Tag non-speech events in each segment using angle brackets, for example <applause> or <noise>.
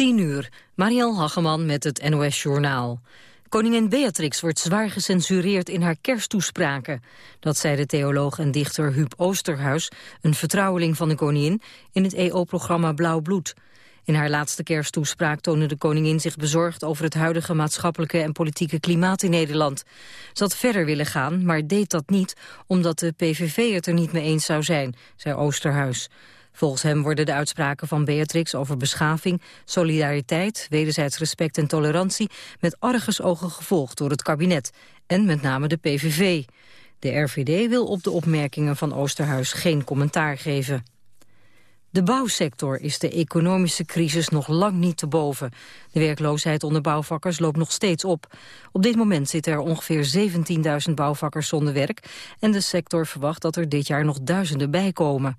10 uur, Marielle Hageman met het NOS Journaal. Koningin Beatrix wordt zwaar gecensureerd in haar kersttoespraken. Dat zei de theoloog en dichter Huub Oosterhuis, een vertrouweling van de koningin, in het EO-programma Blauw Bloed. In haar laatste kersttoespraak toonde de koningin zich bezorgd over het huidige maatschappelijke en politieke klimaat in Nederland. Ze had verder willen gaan, maar deed dat niet omdat de PVV het er niet mee eens zou zijn, zei Oosterhuis. Volgens hem worden de uitspraken van Beatrix over beschaving, solidariteit, wederzijds respect en tolerantie met argusogen gevolgd door het kabinet en met name de PVV. De RVD wil op de opmerkingen van Oosterhuis geen commentaar geven. De bouwsector is de economische crisis nog lang niet te boven. De werkloosheid onder bouwvakkers loopt nog steeds op. Op dit moment zitten er ongeveer 17.000 bouwvakkers zonder werk... en de sector verwacht dat er dit jaar nog duizenden bijkomen.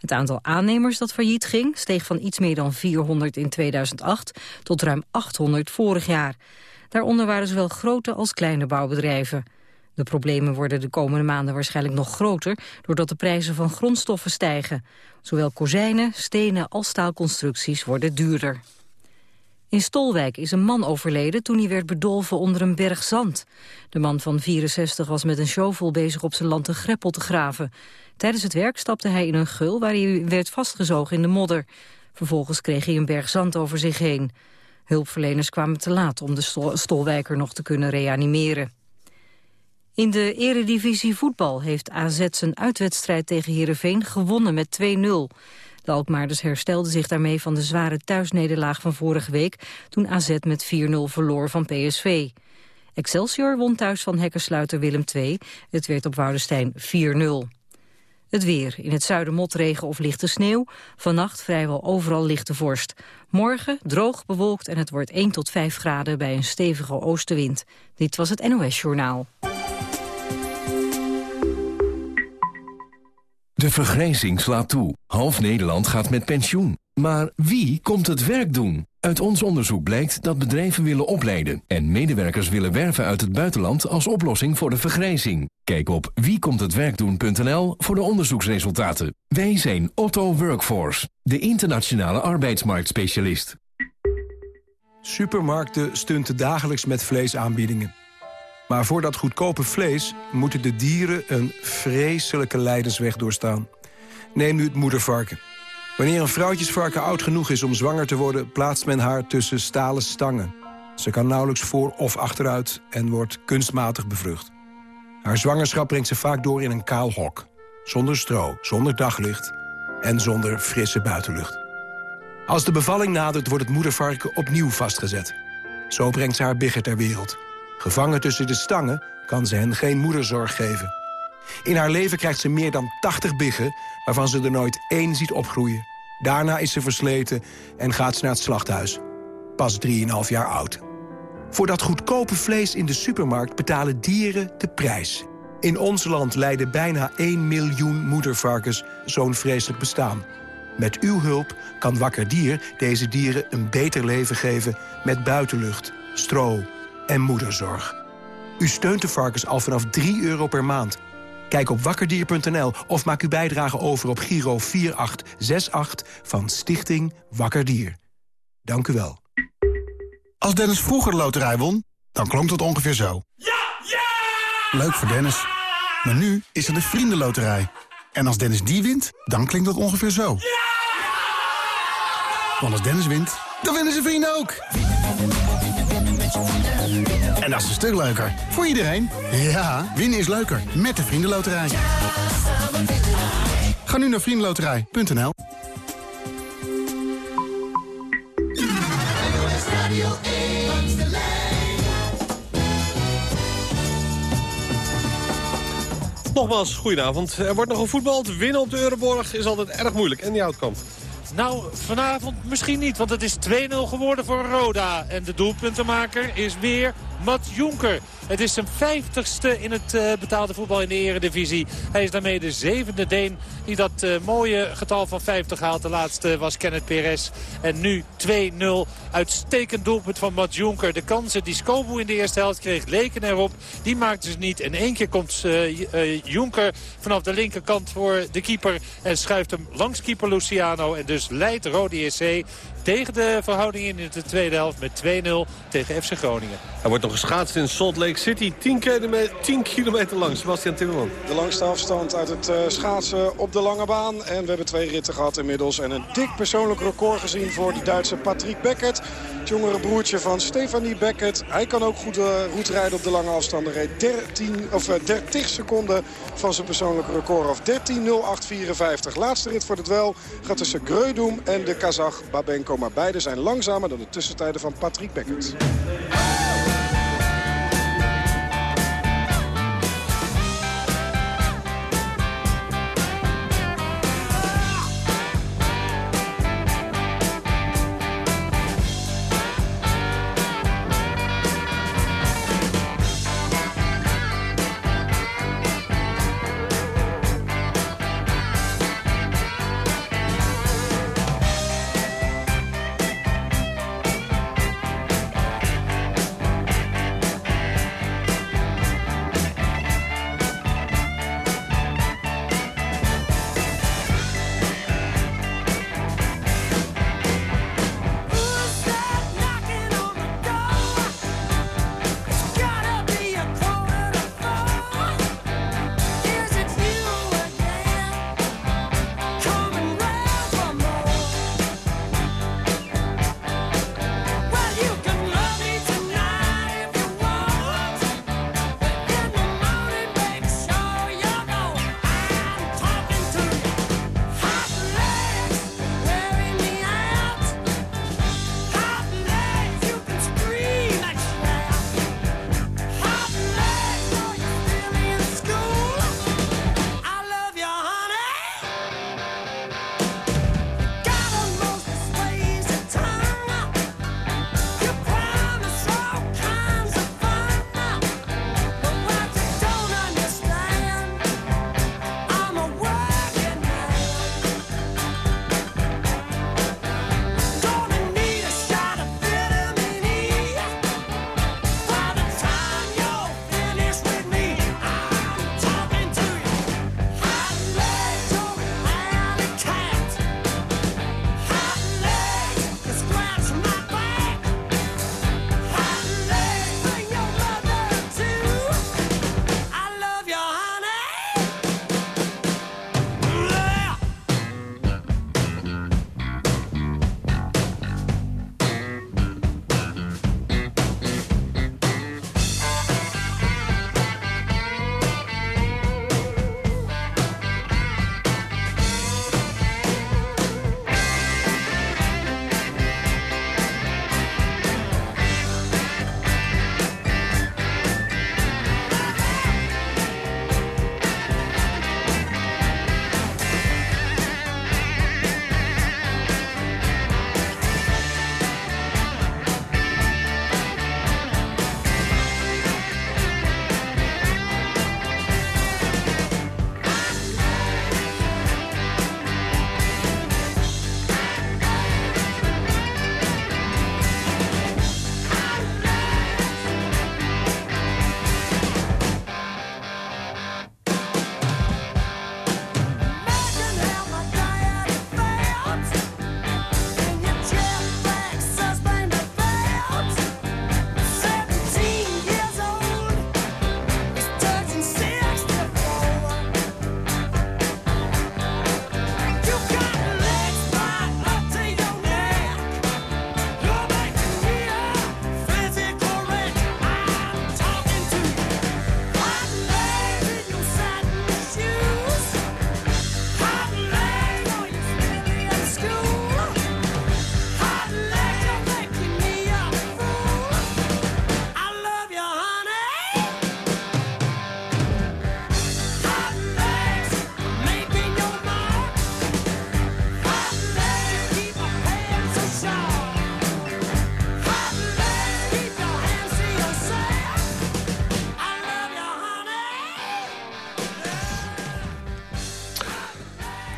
Het aantal aannemers dat failliet ging steeg van iets meer dan 400 in 2008 tot ruim 800 vorig jaar. Daaronder waren zowel grote als kleine bouwbedrijven. De problemen worden de komende maanden waarschijnlijk nog groter... doordat de prijzen van grondstoffen stijgen. Zowel kozijnen, stenen als staalconstructies worden duurder. In Stolwijk is een man overleden toen hij werd bedolven onder een berg zand. De man van 64 was met een shovel bezig op zijn land een greppel te graven. Tijdens het werk stapte hij in een gul waar hij werd vastgezogen in de modder. Vervolgens kreeg hij een berg zand over zich heen. Hulpverleners kwamen te laat om de Stolwijker nog te kunnen reanimeren. In de eredivisie voetbal heeft AZ zijn uitwedstrijd tegen Heerenveen gewonnen met 2-0. De Alkmaarders herstelden zich daarmee van de zware thuisnederlaag van vorige week... toen AZ met 4-0 verloor van PSV. Excelsior won thuis van hekkersluiter Willem II. Het werd op Woudenstein 4-0. Het weer. In het zuiden motregen of lichte sneeuw. Vannacht vrijwel overal lichte vorst. Morgen droog bewolkt en het wordt 1 tot 5 graden bij een stevige oostenwind. Dit was het NOS Journaal. De vergrijzing slaat toe. Half Nederland gaat met pensioen. Maar wie komt het werk doen? Uit ons onderzoek blijkt dat bedrijven willen opleiden... en medewerkers willen werven uit het buitenland als oplossing voor de vergrijzing. Kijk op wiekomthetwerkdoen.nl voor de onderzoeksresultaten. Wij zijn Otto Workforce, de internationale arbeidsmarktspecialist. Supermarkten stunten dagelijks met vleesaanbiedingen. Maar voor dat goedkope vlees moeten de dieren een vreselijke lijdensweg doorstaan. Neem nu het moedervarken. Wanneer een vrouwtjesvarken oud genoeg is om zwanger te worden... plaatst men haar tussen stalen stangen. Ze kan nauwelijks voor of achteruit en wordt kunstmatig bevrucht. Haar zwangerschap brengt ze vaak door in een kaal hok. Zonder stro, zonder daglicht en zonder frisse buitenlucht. Als de bevalling nadert, wordt het moedervarken opnieuw vastgezet. Zo brengt ze haar bigger ter wereld. Gevangen tussen de stangen kan ze hen geen moederzorg geven. In haar leven krijgt ze meer dan 80 biggen... waarvan ze er nooit één ziet opgroeien. Daarna is ze versleten en gaat ze naar het slachthuis. Pas 3,5 jaar oud. Voor dat goedkope vlees in de supermarkt betalen dieren de prijs. In ons land lijden bijna 1 miljoen moedervarkens zo'n vreselijk bestaan. Met uw hulp kan Wakker Dier deze dieren een beter leven geven... met buitenlucht, stro en moederzorg. U steunt de varkens al vanaf 3 euro per maand. Kijk op wakkerdier.nl of maak uw bijdrage over op Giro 4868 van Stichting Wakker Dier. Dank u wel. Als Dennis vroeger de loterij won, dan klonk het ongeveer zo. Ja! Ja! Leuk voor Dennis. Maar nu is er de Vriendenloterij. En als Dennis die wint, dan klinkt dat ongeveer zo. Ja! Want als Dennis wint, dan winnen zijn vrienden ook. En dat is een stuk leuker. Voor iedereen. Ja, winnen is leuker. Met de Vriendenloterij. Ga nu naar vriendenloterij.nl Nogmaals, goedenavond. Er wordt nog gevoetbald. Winnen op de Euroborg is altijd erg moeilijk. En die outcome. Nou, vanavond misschien niet, want het is 2-0 geworden voor Roda. En de doelpuntenmaker is weer Matt Jonker. Het is zijn vijftigste in het uh, betaalde voetbal in de eredivisie. Hij is daarmee de zevende Deen die dat uh, mooie getal van 50 haalt. De laatste was Kenneth Perez. En nu 2-0. Uitstekend doelpunt van Matt Jonker. De kansen die Skobu in de eerste helft kreeg leken erop. Die maakte ze niet. En één keer komt uh, Jonker vanaf de linkerkant voor de keeper. En schuift hem langs keeper Luciano. En dus leidt Rode EC tegen de verhouding in de tweede helft met 2-0 tegen FC Groningen. Er wordt nog geschaatst in Salt Lake City. 10 kilometer, 10 kilometer lang. Sebastian Timmerman. De langste afstand uit het uh, schaatsen op de lange baan. En we hebben twee ritten gehad inmiddels. En een dik persoonlijk record gezien voor die Duitse Patrick Beckert. Het jongere broertje van Stefanie Beckert. Hij kan ook goed route rijden op de lange afstanden. Reed 13, of, uh, 30 seconden van zijn persoonlijke record af. 13.08.54. Laatste rit voor het wel gaat tussen Greudum en de Kazach Babenko. Maar beide zijn langzamer dan de tussentijden van Patrick Beckert.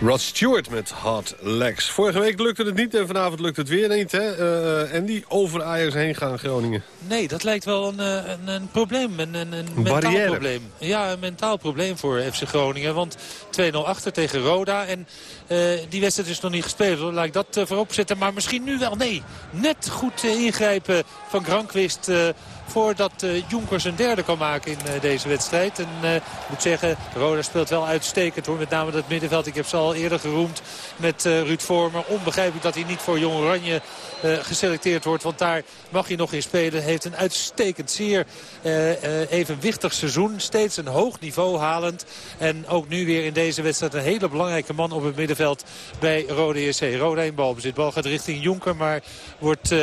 Rod Stewart met Hot Legs. Vorige week lukte het niet en vanavond lukt het weer niet. Hè? Uh, en die over Ajax heen gaan Groningen. Nee, dat lijkt wel een, eh, een, een probleem. Een, een, een mentaal probleem. Ja, een mentaal probleem voor FC Groningen. Want 2-0 achter tegen Roda. En uh, die wedstrijd is nog niet gespeeld. Hoor. Laat ik dat uh, voorop zetten. Maar misschien nu wel. Nee, net goed ingrijpen van Granqvist voordat uh, Jonker zijn derde kan maken in uh, deze wedstrijd. En uh, ik moet zeggen, Roda speelt wel uitstekend hoor. Met name dat middenveld. Ik heb ze al eerder geroemd met Ruud Vormer. Onbegrijpelijk dat hij niet voor Jong Oranje geselecteerd wordt. Want daar mag hij nog in spelen. Heeft een uitstekend zeer evenwichtig seizoen. Steeds een hoog niveau halend. En ook nu weer in deze wedstrijd een hele belangrijke man op het middenveld bij Rode JC. Roda in balbezit. Bal gaat richting Jonker, maar wordt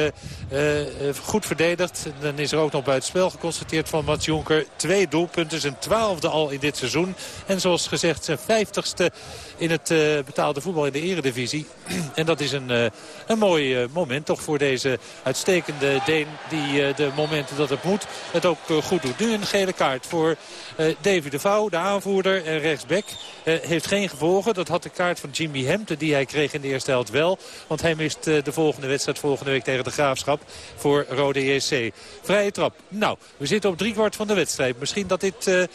goed verdedigd. Dan is er nog nog het spel geconstateerd van Mats Jonker. Twee doelpunten, zijn twaalfde al in dit seizoen. En zoals gezegd zijn vijftigste in het uh, betaalde voetbal in de eredivisie. <clears throat> en dat is een, uh, een mooi uh, moment toch voor deze uitstekende Deen... die de momenten dat het moet het ook goed doet. Nu een gele kaart voor David de Vouw, de aanvoerder en rechtsback. heeft geen gevolgen. Dat had de kaart van Jimmy Hemte die hij kreeg in de eerste helft wel. Want hij mist de volgende wedstrijd volgende week tegen de Graafschap voor Rode JC. Vrije trap. Nou, we zitten op driekwart van de wedstrijd. Misschien dat dit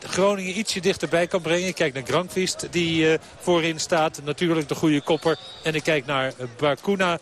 Groningen ietsje dichterbij kan brengen. Kijk naar Grankvist die voorin staat. Natuurlijk de goede kopper. En ik kijk naar Bakuna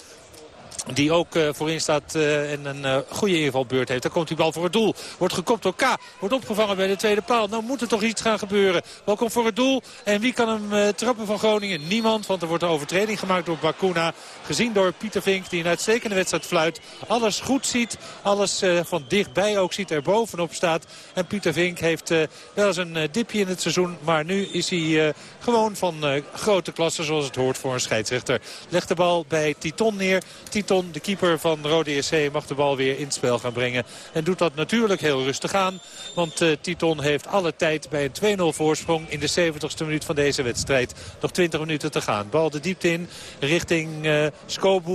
die ook uh, voorin staat uh, en een uh, goede invalbeurt heeft. Dan komt die bal voor het doel. Wordt gekopt door K. Wordt opgevangen bij de tweede paal. Nou moet er toch iets gaan gebeuren. Bal komt voor het doel. En wie kan hem trappen van Groningen? Niemand. Want er wordt een overtreding gemaakt door Bakuna. Gezien door Pieter Vink die een uitstekende wedstrijd fluit. Alles goed ziet. Alles van dichtbij ook ziet. Er bovenop staat. En Pieter Vink heeft wel eens een dipje in het seizoen. Maar nu is hij gewoon van grote klasse zoals het hoort voor een scheidsrechter. Legt de bal bij Titon neer. Titon de keeper van Rode SC, mag de bal weer in het spel gaan brengen. En doet dat natuurlijk heel rustig aan. Want uh, Titon heeft alle tijd bij een 2-0 voorsprong in de 70ste minuut van deze wedstrijd. Nog 20 minuten te gaan. Bal de diepte in richting uh.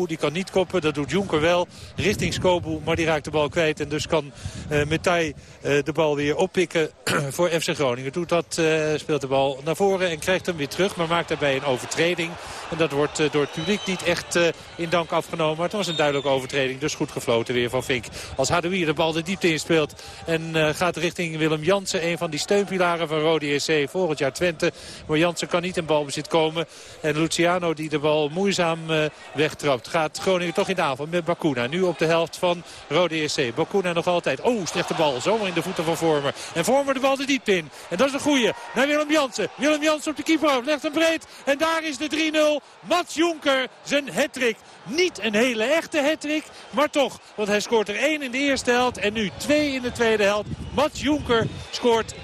Die kan niet koppen, dat doet Jonker wel. Richting Skobu, maar die raakt de bal kwijt. En dus kan uh, Metai de bal weer oppikken <clears throat> voor FC Groningen. Doet dat, speelt de bal naar voren en krijgt hem weer terug. Maar maakt daarbij een overtreding. En dat wordt door het publiek niet echt in dank afgenomen het was een duidelijke overtreding. Dus goed gefloten weer van Vink. Als Hadouier de bal de diepte inspeelt. En uh, gaat richting Willem Jansen. Een van die steunpilaren van Rode SC. Volgend jaar Twente. Maar Jansen kan niet in balbezit komen. En Luciano die de bal moeizaam uh, wegtrapt. Gaat Groningen toch in de avond met Bakuna. Nu op de helft van Rode SC. Bakuna nog altijd. Oh, slechte bal. Zomaar in de voeten van Vormer. En Vormer de bal de diepte in. En dat is een goeie. Naar Willem Jansen. Willem Jansen op de keeper. Legt hem breed. En daar is de 3-0. Mats Jonker zijn hattrick. Niet een hele echte hattrick, maar toch. Want hij scoort er één in de eerste helft en nu twee in de tweede helft. Mats Jonker scoort 3-0.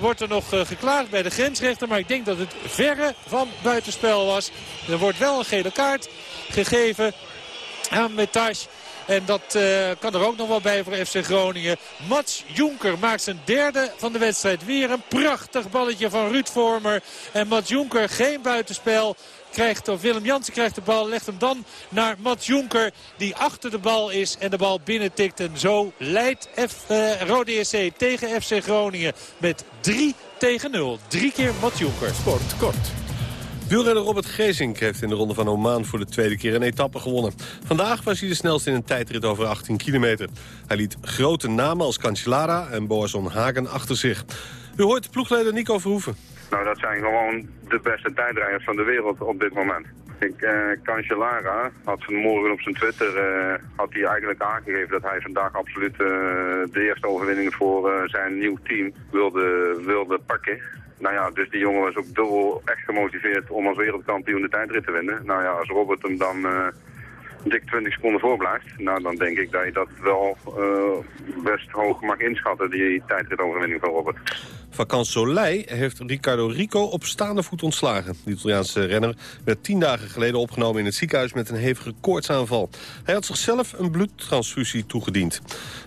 Wordt er nog uh, geklaagd bij de grensrechter, maar ik denk dat het verre van buitenspel was. Er wordt wel een gele kaart gegeven aan Metage. En dat uh, kan er ook nog wel bij voor FC Groningen. Mats Jonker maakt zijn derde van de wedstrijd. Weer een prachtig balletje van Ruud Vormer. En Mats Jonker geen buitenspel krijgt, of Willem Jansen krijgt de bal. Legt hem dan naar Mats Jonker die achter de bal is en de bal binnentikt. En zo leidt F, uh, Rode SC tegen FC Groningen met 3 tegen 0. Drie keer Mats Jonker. Sport kort. Wielrenner Robert Gezink heeft in de ronde van Oman voor de tweede keer een etappe gewonnen. Vandaag was hij de snelste in een tijdrit over 18 kilometer. Hij liet grote namen als Cancellara en Boazon Hagen achter zich. U hoort ploegleider Nico Verhoeven. Nou, dat zijn gewoon de beste tijdrijders van de wereld op dit moment. Ik, uh, Cancellara had vanmorgen op zijn Twitter uh, had hij eigenlijk aangegeven dat hij vandaag absoluut uh, de eerste overwinning voor zijn nieuw team wilde, wilde pakken. Nou ja, dus die jongen was ook dubbel echt gemotiveerd om als wereldkampioen de tijdrit te winnen. Nou ja, als Robert hem dan dik 20 seconden voorblijft, nou dan denk ik dat je dat wel best hoog mag inschatten, die tijdritoverwinning van Robert. Vakant Soleil heeft Ricardo Rico op staande voet ontslagen. De Italiaanse renner werd tien dagen geleden opgenomen in het ziekenhuis met een hevige koortsaanval. Hij had zichzelf een bloedtransfusie toegediend.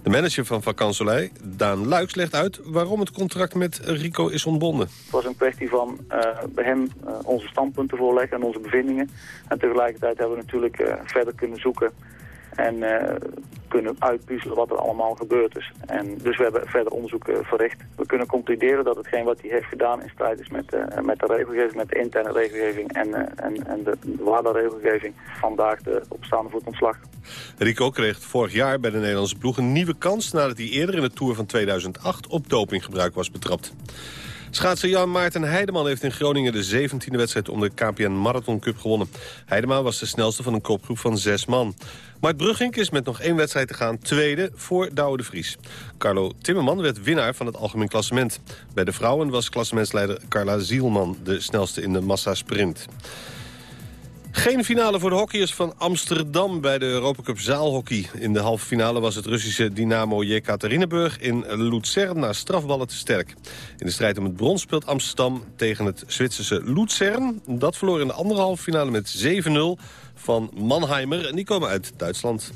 De manager van Vakant Soleil, Daan Luiks, legt uit waarom het contract met Rico is ontbonden. Het was een kwestie van uh, bij hem uh, onze standpunten voorleggen en onze bevindingen. En tegelijkertijd hebben we natuurlijk uh, verder kunnen zoeken. En kunnen uitpuzzelen wat er allemaal gebeurd is. En dus we hebben verder onderzoek verricht. We kunnen concluderen dat hetgeen wat hij heeft gedaan in strijd is met, met de regelgeving, met de interne regelgeving en, en, en de, de regelgeving. Vandaag de opstaande voet ontslag. Rico kreeg vorig jaar bij de Nederlandse ploeg een nieuwe kans... nadat hij eerder in de Tour van 2008 op dopinggebruik was betrapt. Schaatser Jan Maarten Heideman heeft in Groningen de 17e wedstrijd om de KPN Marathon Cup gewonnen. Heideman was de snelste van een kopgroep van zes man. Mart Brugink is met nog één wedstrijd te gaan tweede voor Douwe de Vries. Carlo Timmerman werd winnaar van het algemeen klassement. Bij de vrouwen was klassementsleider Carla Zielman de snelste in de massasprint. Geen finale voor de hockeyers van Amsterdam bij de Europa Cup zaalhockey. In de halve finale was het Russische Dynamo Jekaterinburg in Luzern naar strafballen te sterk. In de strijd om het brons speelt Amsterdam tegen het Zwitserse Luzern. Dat verloor in de andere halve finale met 7-0 van Mannheimer. En die komen uit Duitsland.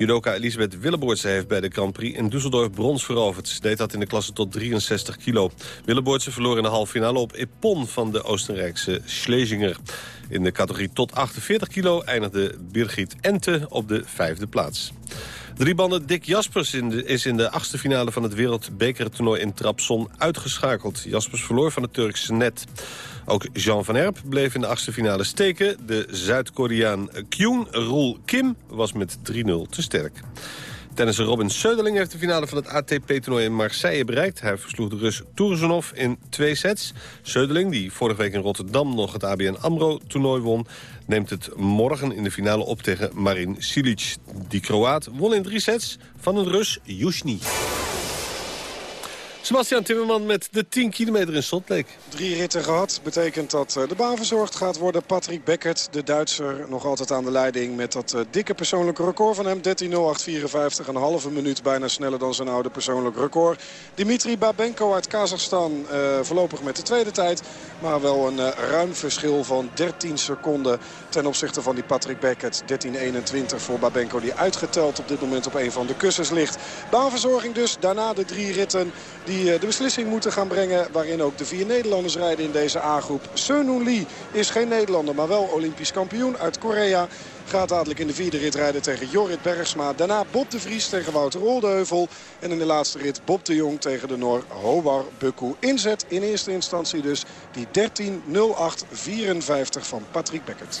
Judoka Elisabeth Willeboortse heeft bij de Grand Prix in Düsseldorf brons veroverd. Ze deed dat in de klasse tot 63 kilo. Willeboortse verloor in de halve finale op Ippon van de Oostenrijkse Schlesinger. In de categorie tot 48 kilo eindigde Birgit Ente op de vijfde plaats. Driebanden Dick Jaspers is in de achtste finale van het wereldbekertoernooi in Trabzon uitgeschakeld. Jaspers verloor van het Turkse net. Ook Jean van Erp bleef in de achtste finale steken. De Zuid-Koreaan Kyung Roel Kim was met 3-0 te sterk. Tennisser Robin Söderling heeft de finale van het ATP-toernooi in Marseille bereikt. Hij versloeg de Rus Tourzenov in twee sets. Söderling, die vorige week in Rotterdam nog het ABN AMRO-toernooi won... neemt het morgen in de finale op tegen Marin Cilic. Die Kroaat won in drie sets van een Rus Yushny. Sebastian Timmerman met de 10 kilometer in Salt Lake. Drie ritten gehad. Betekent dat eh, de baan verzorgd gaat worden. Patrick Beckert, de Duitser, nog altijd aan de leiding... met dat eh, dikke persoonlijke record van hem. 13.08.54, een halve minuut bijna sneller dan zijn oude persoonlijk record. Dimitri Babenko uit Kazachstan uh, voorlopig met de tweede tijd. Maar wel een ruim verschil van 13 seconden ten opzichte van die Patrick Beckert. 13.21 voor Babenko die uitgeteld op dit moment op een van de kussens ligt. Baanverzorging dus. Daarna de drie ritten eh, de beslissing moeten gaan brengen. Waarin ook de vier Nederlanders rijden in deze A-groep. Seunun Lee is geen Nederlander, maar wel Olympisch kampioen uit Korea. Gaat dadelijk in de vierde rit rijden tegen Jorrit Bergsma. Daarna Bob de Vries tegen Wouter Oldeheuvel. En in de laatste rit Bob de Jong tegen de Noor Howar Bukku. Inzet in eerste instantie dus die 13.08.54 van Patrick Beckert.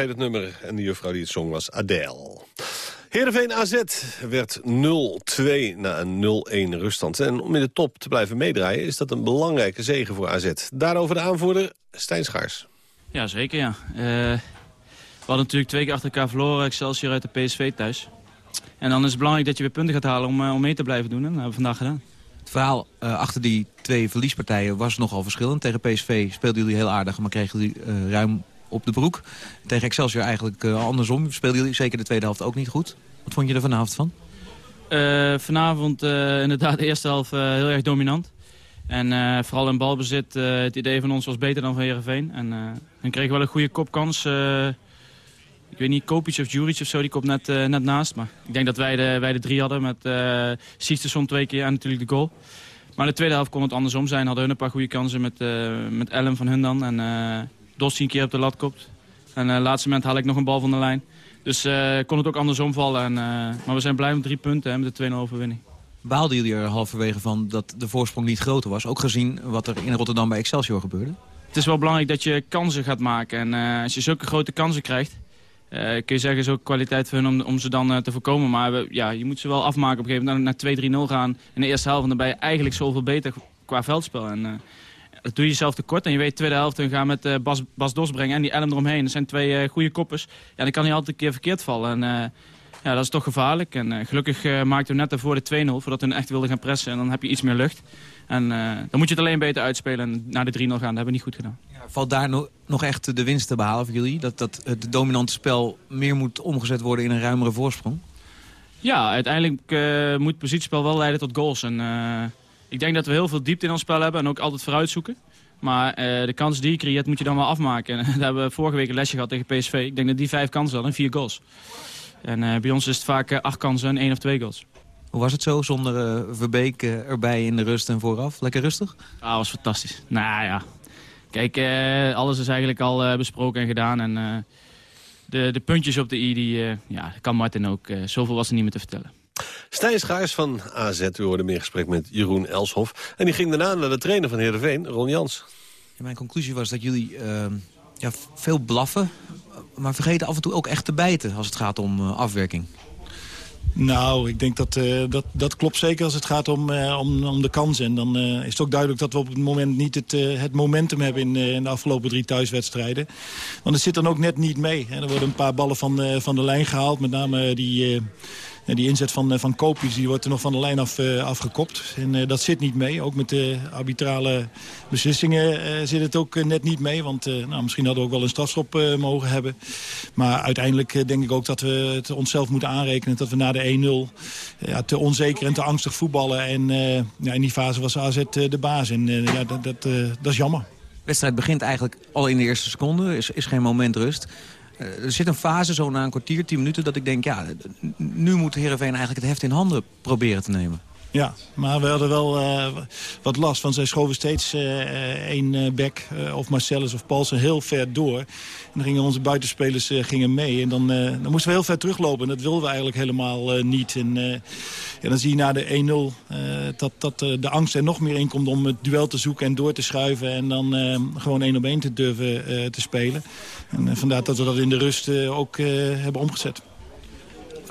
heet het nummer. En de juffrouw die het zong was Adele. Heerenveen AZ werd 0-2 na een 0-1 ruststand. En om in de top te blijven meedraaien is dat een belangrijke zegen voor AZ. Daarover de aanvoerder Stijn Schaars. Ja, zeker ja. Uh, we hadden natuurlijk twee keer achter elkaar verloren. Excelsior uit de PSV thuis. En dan is het belangrijk dat je weer punten gaat halen om, uh, om mee te blijven doen. En dat hebben we vandaag gedaan. Het verhaal uh, achter die twee verliespartijen was nogal verschillend. Tegen PSV speelden jullie heel aardig, maar kregen jullie ruim op de broek. Tegen Excelsior eigenlijk andersom. Speelden jullie zeker de tweede helft ook niet goed. Wat vond je er vanavond van? Uh, vanavond uh, inderdaad de eerste helft heel erg dominant. En vooral in balbezit, het idee van ons was beter dan van Heerenveen. En dan kregen we wel een goede kopkans. ik weet niet, Kopic of Juric of zo, die komt net, net naast. Maar ik denk dat wij de, wij de drie hadden met uh, Sisterson twee keer en natuurlijk de goal. Maar de tweede helft kon het andersom zijn. Hadden hun een paar goede kansen met, met Ellen van hun dan. En Dos een keer op de lat kopt. En uh, laatste moment haal ik nog een bal van de lijn. Dus uh, kon het ook andersom vallen. En, uh, maar we zijn blij met drie punten en met de 2-0 overwinning. Baalden jullie er halverwege van dat de voorsprong niet groter was? Ook gezien wat er in Rotterdam bij Excelsior gebeurde? Het is wel belangrijk dat je kansen gaat maken. En uh, als je zulke grote kansen krijgt... kun je zeggen, is ook kwaliteit voor hun om, om ze dan te voorkomen. Maar we, ja, je moet ze wel afmaken op een gegeven moment. Naar 2-3-0 gaan in de eerste helft. En dan ben je eigenlijk zoveel beter qua veldspel. En, dat doe je jezelf tekort. En je weet, tweede helft, we gaan met uh, Bas, Bas Dos brengen en die Elm eromheen. Dat zijn twee uh, goede koppers. Ja, dan kan hij altijd een keer verkeerd vallen. En uh, ja, dat is toch gevaarlijk. En gelukkig maakte we net ervoor de 2-0, voordat we echt wilden gaan pressen. En dan heb je iets meer lucht. En dan moet je het alleen beter uitspelen en naar de 3-0 gaan. Dat hebben we niet goed gedaan. Ja, valt daar no nog echt de winst te behalen voor jullie? Dat, dat het dominante spel meer moet omgezet worden in een ruimere voorsprong? Ja, uiteindelijk moet het positiespel wel leiden tot goals. En ik denk dat we heel veel diepte in ons spel hebben en ook altijd vooruit zoeken. Maar uh, de kans die je creëert moet je dan wel afmaken. En <laughs> daar hebben we vorige week een lesje gehad tegen PSV. Ik denk dat die vijf kansen hadden en vier goals. En uh, bij ons is het vaak uh, acht kansen en één of twee goals. Hoe was het zo zonder Verbeek erbij in de rust en vooraf? Lekker rustig? Ah, dat was fantastisch. Nou ja, kijk, alles is eigenlijk al besproken en gedaan. En de, de puntjes op de i, die ja, kan Martin ook. zoveel was er niet meer te vertellen. Stijn Schaars van AZ, u hoorde meer gesprek met Jeroen Elshoff. En die ging daarna naar de trainer van Heerenveen, Ron Jans. Ja, mijn conclusie was dat jullie uh, ja, veel blaffen... maar vergeten af en toe ook echt te bijten als het gaat om uh, afwerking. Nou, ik denk dat, uh, dat dat klopt zeker als het gaat om, uh, om, om de kansen. En dan uh, is het ook duidelijk dat we op het moment niet het, het momentum hebben in, in de afgelopen drie thuiswedstrijden. Want het zit dan ook net niet mee. Hè. Er worden een paar ballen van, van de lijn gehaald. Met name die en die inzet van, eh, van Kopies die wordt er nog van de lijn af uh, afgekopt. En dat zit niet mee. Ook met de arbitrale beslissingen zit het ook net niet mee. Want nou, misschien hadden we ook wel een strafschop mogen hebben. Maar uiteindelijk denk ik ook dat we het onszelf moeten aanrekenen... dat we na de 1-0 ja, te onzeker en te angstig voetballen. En ja, in die fase was AZ de baas. En ja, dat, dat, dat is jammer. De wedstrijd begint eigenlijk al in de eerste seconde. is, is geen moment rust. Eh, er zit een fase, zo na een kwartier, tien minuten... dat ik denk, ja, nu moet Heerenveen eigenlijk het heft in handen proberen te nemen. Ja, maar we hadden wel uh, wat last, want zij schoven steeds uh, één uh, back, of Marcellus of Paulsen, heel ver door. En dan gingen onze buitenspelers gingen mee. En dan, dan moesten we heel ver teruglopen. En dat wilden we eigenlijk helemaal niet. En ja, dan zie je na de 1-0 dat, dat de angst er nog meer in komt om het duel te zoeken en door te schuiven. En dan gewoon één op één te durven te spelen. En vandaar dat we dat in de rust ook hebben omgezet.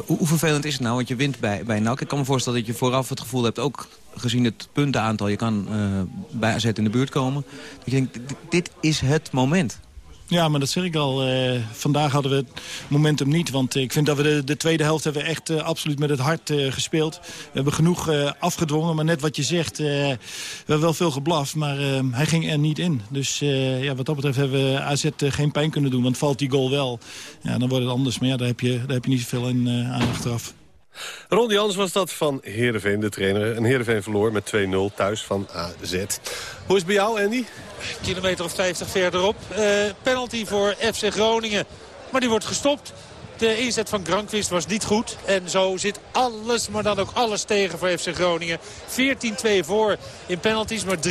Hoe, vervelend is het nou? Want je wint bij, bij NAC. Ik kan me voorstellen dat je vooraf het gevoel hebt... ook gezien het puntenaantal, je kan uh, bij AZ in de buurt komen... dat je denkt, dit is het moment. Ja, maar dat zeg ik al. Uh, vandaag hadden we het momentum niet. Want ik vind dat we de, de tweede helft hebben echt uh, absoluut met het hart uh, gespeeld. We hebben genoeg afgedwongen. Maar net wat je zegt, we hebben wel veel geblaft. Maar hij ging er niet in. Dus ja, wat dat betreft hebben we AZ geen pijn kunnen doen. Want valt die goal wel, ja, dan wordt het anders. Maar ja, daar heb je, daar heb je niet zoveel in, aan achteraf. Ron Jans was dat van Heerenveen, de trainer. En Heerenveen verloor met 2-0 thuis van AZ. Hoe is het bij jou, Andy? Kilometer of 50 verderop. Uh, penalty voor FC Groningen. Maar die wordt gestopt. De inzet van Granqvist was niet goed. En zo zit alles, maar dan ook alles tegen voor FC Groningen. 14-2 voor in penalties, maar 3-0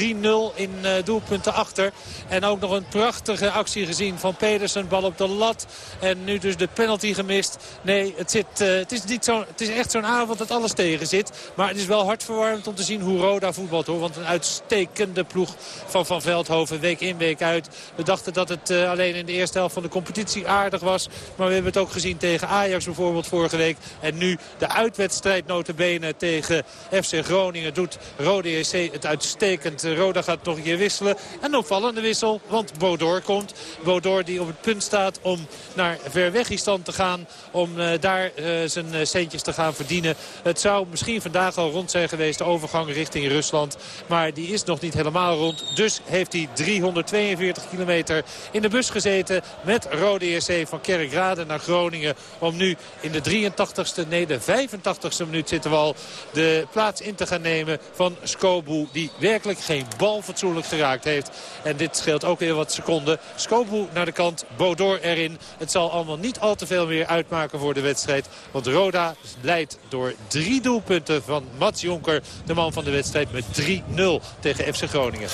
in uh, doelpunten achter. En ook nog een prachtige actie gezien van Pedersen. Bal op de lat. En nu dus de penalty gemist. Nee, het, zit, uh, het, is, niet zo, het is echt zo'n avond dat alles tegen zit. Maar het is wel hartverwarmend om te zien hoe Roda voetbalt. Hoor. Want een uitstekende ploeg van Van Veldhoven. Week in, week uit. We dachten dat het uh, alleen in de eerste helft van de competitie aardig was. Maar we hebben het ook gezien tegen Ajax bijvoorbeeld vorige week. En nu de uitwedstrijd notabene tegen FC Groningen doet Rode JC het uitstekend. Roda gaat nog een keer wisselen. Een opvallende wissel, want Bodor komt. Bodor die op het punt staat om naar Verwegistan te gaan. Om uh, daar uh, zijn uh, centjes te gaan verdienen. Het zou misschien vandaag al rond zijn geweest, de overgang richting Rusland. Maar die is nog niet helemaal rond. Dus heeft hij 342 kilometer in de bus gezeten met Rode JC van Kerkrade naar Groningen. Om nu in de 83ste, nee de 85ste minuut zitten we al de plaats in te gaan nemen van Skobu. Die werkelijk geen bal fatsoenlijk geraakt heeft. En dit scheelt ook weer wat seconden. Skobu naar de kant, Bodor erin. Het zal allemaal niet al te veel meer uitmaken voor de wedstrijd. Want Roda leidt door drie doelpunten van Mats Jonker. De man van de wedstrijd met 3-0 tegen FC Groningen.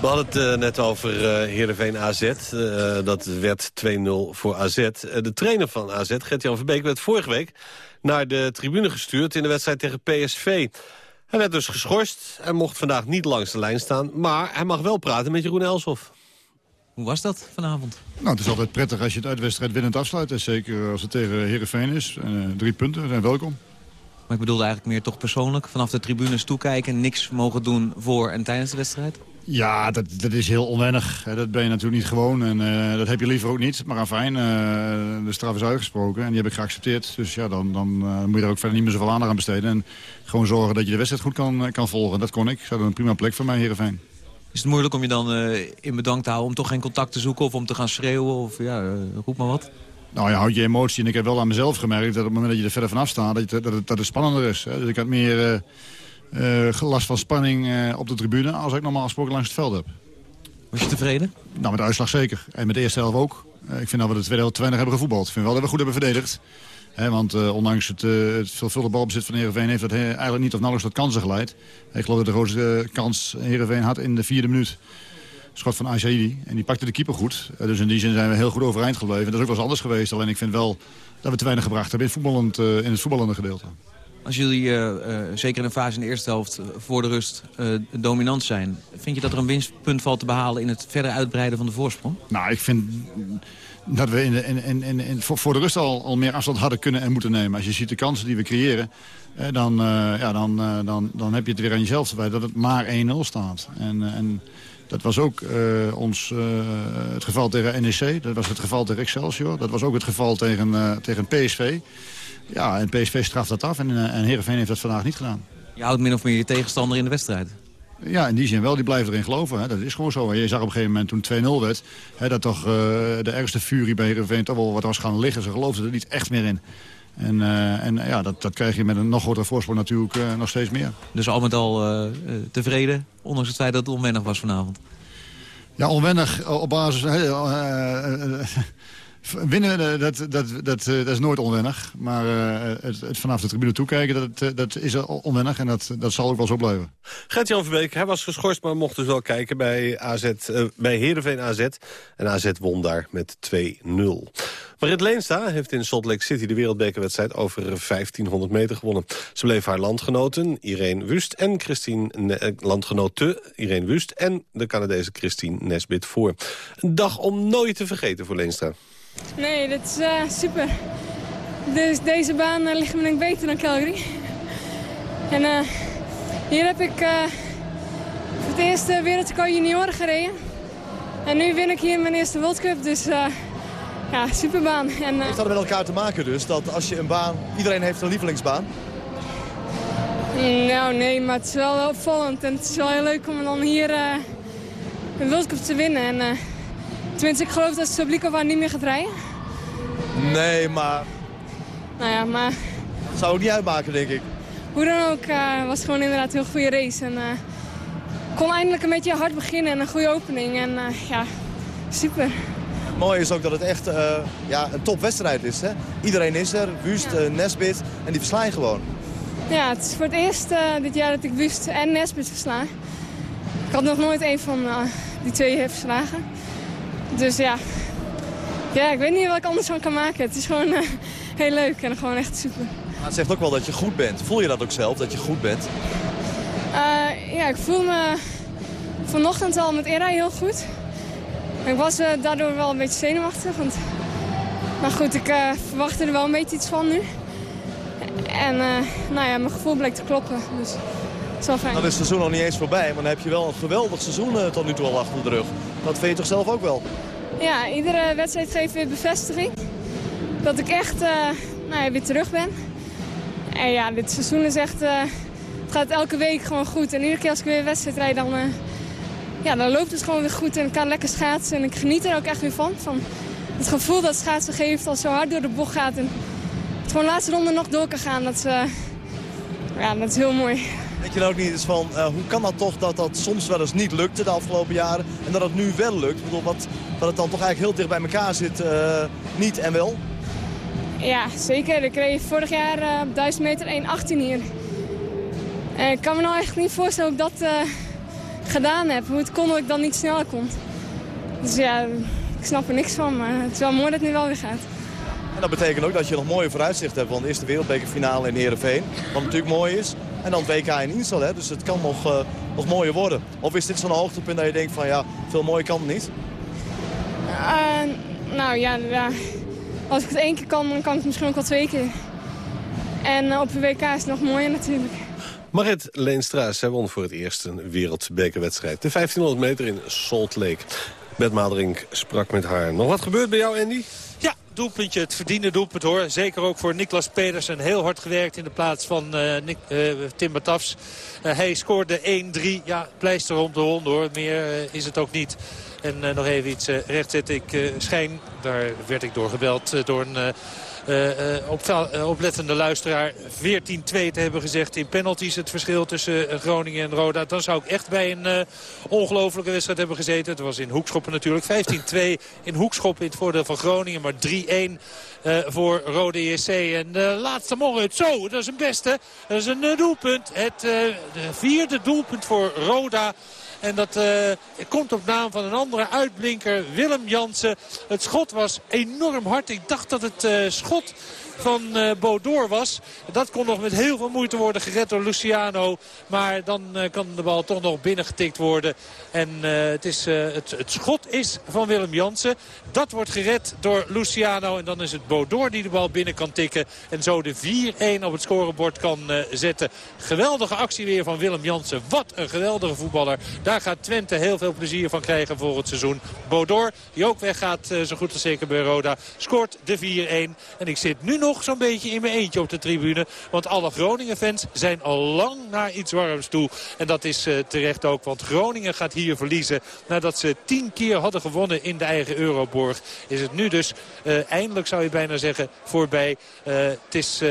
We hadden het uh, net over uh, Heerenveen AZ. Uh, dat werd 2-0 voor AZ. de trainer van AZ, Gert-Jan Verbeek, werd vorige week naar de tribune gestuurd in de wedstrijd tegen PSV. Hij werd dus geschorst en mocht vandaag niet langs de lijn staan. Maar hij mag wel praten met Jeroen Elshoff. Hoe was dat vanavond? Nou, het is altijd prettig als je het uitwedstrijd winnend afsluit. En zeker als het tegen Heerenveen is. En, drie punten zijn welkom. Maar ik bedoelde eigenlijk meer toch persoonlijk. Vanaf de tribunes toekijken, niks mogen doen voor en tijdens de wedstrijd? Ja, dat, dat is heel onwennig. Dat ben je natuurlijk niet gewoon. En uh, dat heb je liever ook niet. Maar fijn, uh, de straf is uitgesproken en die heb ik geaccepteerd. Dus ja, dan, dan uh, moet je er ook verder niet meer zoveel aandacht aan besteden. En gewoon zorgen dat je de wedstrijd goed kan, kan volgen. Dat kon ik. Dat is een prima plek voor mij, Heerenveen. Is het moeilijk om je dan in bedankt te houden om toch geen contact te zoeken... of om te gaan schreeuwen of ja, roep maar wat? Nou, je houdt je emotie. En ik heb wel aan mezelf gemerkt dat op het moment dat je er verder vanaf staat... dat, dat, het, dat het spannender is. Hè. Dus ik had meer... Uh, last van spanning uh, op de tribune als ik normaal gesproken langs het veld heb. Was je tevreden? Nou, met de uitslag zeker. En met de eerste helft ook. Uh, ik vind dat we de tweede helft te weinig hebben gevoetbald. Ik vind wel dat we goed hebben verdedigd. He, want ondanks het, het veelvuldig balbezit van Heerenveen... heeft dat eigenlijk niet of nauwelijks tot kansen geleid. Ik geloof dat de grootste kans Heerenveen had in de vierde minuut. Schot van Ajaidi. En die pakte de keeper goed. dus in die zin zijn we heel goed overeind gebleven. Dat is ook wel eens anders geweest. Alleen ik vind wel dat we te weinig gebracht hebben in het in het voetballende gedeelte. Als jullie, uh, uh, zeker in een fase in de eerste helft, voor de rust dominant zijn... vind je dat er een winstpunt valt te behalen in het verder uitbreiden van de voorsprong? Nou, ik vind dat we in de, in, in, voor, de rust al, al meer afstand hadden kunnen en moeten nemen. Als je ziet de kansen die we creëren, dan, ja, dan, dan, dan heb je het weer aan jezelf dat het maar 1-0 staat. En, en dat was ook ons, het geval tegen NEC, dat was het geval tegen Excelsior... dat was ook het geval tegen, tegen PSV... Ja, en PSV straft dat af en, uh, en Heerenveen heeft dat vandaag niet gedaan. Je houdt min of meer je tegenstander in de wedstrijd. Ja, in die zin wel. Die blijven erin geloven. Hè. Dat is gewoon zo. Je zag op een gegeven moment toen 2-0 werd... Hè, dat toch uh, de ergste furie bij Heerenveen toch wel wat was gaan liggen. Ze geloofden er niet echt meer in. En, uh, en ja, dat, dat krijg je met een nog grotere voorsprong natuurlijk uh, nog steeds meer. Dus al met al tevreden, ondanks het feit dat het onwennig was vanavond? Ja, onwennig op basis... Winnen, dat, dat, dat, dat is nooit onwennig. Maar uh, het, vanaf de tribune toekijken, dat, dat is onwennig. En dat, dat zal ook wel zo blijven. Gert-Jan Verbeek, hij was geschorst, maar mocht dus wel kijken bij, AZ, uh, bij Heerenveen AZ. En AZ won daar met 2-0. Marit Leenstra heeft in Salt Lake City de wereldbekerwedstrijd over 1500 meter gewonnen. Ze bleef haar landgenoten Irene Wust en Christine, landgenote Irene Wust en de Canadese Christine Nesbit voor. Een dag om nooit te vergeten voor Leenstra. Nee, dat is uh, super. Dus deze baan uh, ligt me denk ik beter dan Calgary. En uh, hier heb ik voor het eerst de wereldrecord junioren gereden. En nu win ik hier mijn eerste World Cup, dus ja, superbaan. En, heeft dat met elkaar te maken dus? Dat als je een baan... Iedereen heeft een lievelingsbaan? Nou, nee, maar het is wel opvallend. En het is wel heel leuk om dan hier een World Cup te winnen. En, Tenminste, ik geloof dat Sablikova niet meer gaat rijden. Nee, maar... Nou ja, maar... Dat zou ook niet uitmaken, denk ik. Hoe dan ook, uh, was gewoon inderdaad een heel goede race. En uh, kon eindelijk een beetje hard beginnen en een goede opening. En uh, ja, super. Mooi is ook dat het echt ja, een topwedstrijd is. Hè? Iedereen is er, Wust, ja. Nesbit en die verslaan gewoon. Ja, het is voor het eerst dit jaar dat ik Wust en Nesbit versla. Ik had nog nooit een van die twee verslagen. Dus ja, ja, ik weet niet wat ik anders van kan maken. Het is gewoon uh, heel leuk en gewoon echt super. Maar het zegt ook wel dat je goed bent. Voel je dat ook zelf, dat je goed bent? Uh, ja, ik voel me vanochtend al met Era heel goed. Ik was uh, daardoor wel een beetje zenuwachtig. Want... Maar goed, ik verwachtte er wel een beetje iets van nu. En nou ja, mijn gevoel bleek te kloppen. Dus het is wel fijn. Dan is het seizoen nog niet eens voorbij. Maar dan heb je wel een geweldig seizoen tot nu toe al achter de rug. Dat vind je toch zelf ook wel? Ja, iedere wedstrijd geeft weer bevestiging. Dat ik echt uh, nou ja, weer terug ben. En ja, dit seizoen is echt... Uh, het gaat elke week gewoon goed. En iedere keer als ik weer een wedstrijd rijd, dan, uh, ja, dan loopt het gewoon weer goed. En ik kan lekker schaatsen. En ik geniet er ook echt weer van. Van het gevoel dat schaatsen geeft als zo hard door de bocht gaat. En het gewoon de laatste ronde nog door kan gaan. Dat, ja, dat is heel mooi. Weet je nou ook niet eens van, hoe kan dat toch dat dat soms wel eens niet lukte de afgelopen jaren en dat het nu wel lukt? Ik bedoel, wat, dat het dan toch eigenlijk heel dicht bij elkaar zit, uh, niet en wel? Ja, zeker. Ik kreeg vorig jaar uh, op 1000 meter 1.18 hier. En ik kan me nou eigenlijk niet voorstellen hoe ik dat gedaan heb. Hoe het kon dat ik dan niet sneller kon. Dus ja, ik snap er niks van, maar het is wel mooi dat het nu wel weer gaat. En dat betekent ook dat je nog mooie vooruitzicht hebt van de eerste wereldbekerfinale in Heerenveen. Wat natuurlijk mooi is. En dan WK in Insel, hè? dus het kan nog, uh, nog mooier worden. Of is dit zo'n hoogtepunt dat je denkt van ja, veel mooier kan het niet? Uh, nou ja, ja, als ik het één keer kan, dan kan ik het misschien ook wel twee keer. En uh, op de WK is het nog mooier natuurlijk. Marit Leenstra, zij won voor het eerst een wereldbekerwedstrijd. De 1500 meter in Salt Lake. Bert Maderink sprak met haar. Nog wat gebeurt bij jou, Andy? Doelpuntje, het verdiende doelpunt hoor. Zeker ook voor Niklas Pedersen. Heel hard gewerkt in de plaats van uh, Nick, uh, Tim Batafs. Uh, hij scoorde 1-3. Ja, pleister rond de ronde hoor. Meer is het ook niet. En nog even iets rechtzetten. Ik schijn, daar werd ik door gebeld, door een op, oplettende luisteraar 14-2 te hebben gezegd in penalties. Het verschil tussen Groningen en Roda. Dan zou ik echt bij een ongelofelijke wedstrijd hebben gezeten. Het was in hoekschoppen natuurlijk. 15-2 in hoekschoppen in het voordeel van Groningen. Maar 3-1 voor Rode ESC. En de laatste morgen, zo, dat is een beste. Dat is een doelpunt. Het vierde doelpunt voor Roda. En dat uh, komt op naam van een andere uitblinker, Willem Jansen. Het schot was enorm hard. Ik dacht dat het uh, schot van uh, Bodor was. Dat kon nog met heel veel moeite worden gered door Luciano. Maar dan uh, kan de bal toch nog binnengetikt worden. En uh, het, is, het, het, schot is van Willem Jansen. Dat wordt gered door Luciano. En dan is het Bodor die de bal binnen kan tikken. En zo de 4-1 op het scorebord kan zetten. Geweldige actie weer van Willem Jansen. Wat een geweldige voetballer. Daar gaat Twente heel veel plezier van krijgen voor het seizoen. Bodor, die ook weggaat zo goed als zeker bij Roda, scoort de 4-1. En ik zit nu nog zo'n beetje in mijn eentje op de tribune. Want alle Groningen-fans zijn al lang naar iets warms toe. En dat is uh, terecht ook, want Groningen gaat hier verliezen. Nadat ze tien keer hadden gewonnen in de eigen Euroborg. Is het nu dus uh, eindelijk, zou je bijna zeggen, voorbij. Uh, het is